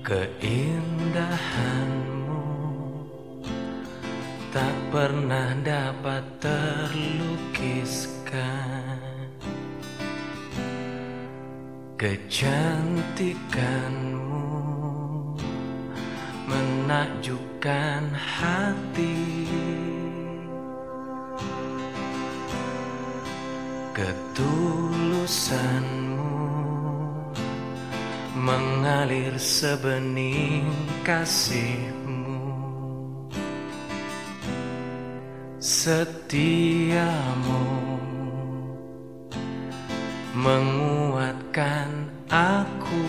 Keindahanmu. Tak pernah dapat terlukiskan Kecantikanmu. Menakjubkan hati. Ketulusanmu mengalir sebening kasihmu. Setiamu menguatkan aku.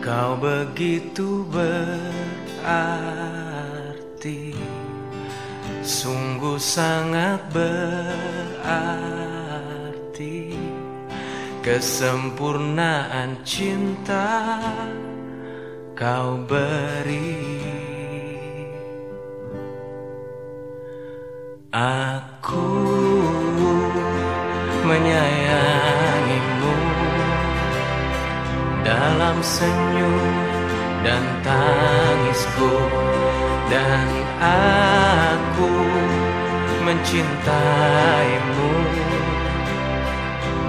Kau begitu berarti Sungguh sangat berarti Kesempurnaan cinta kau beri. Aku menyayangimu Dalam senyum dan tangisku Dan aku mencintaimu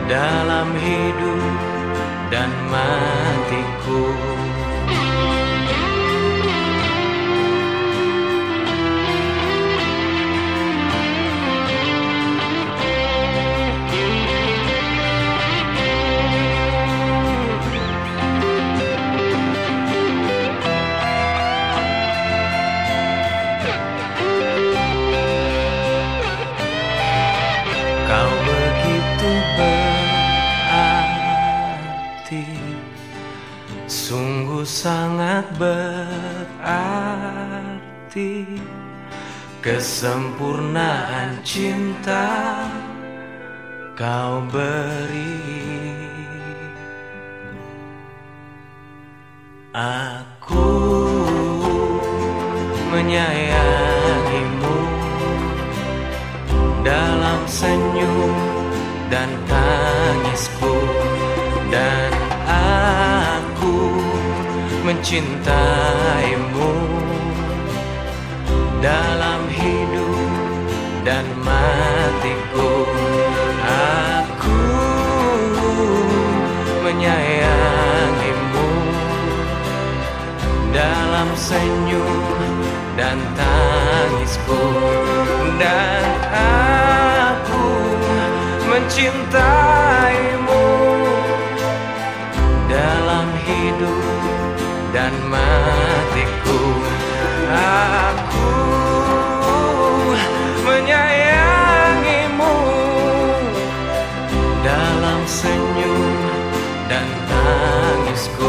Dalam hidup dan matiku. Kau begitu berarti Sungguh sangat berarti Kesempurnaan cinta kau beri Aku menyayangimu dalam senyum dan tangisku mencintaimu dalam hidup dan matiku. Aku menyayangimu dalam senyum dan tangisku. Dan aku mencintaimu dan tangisku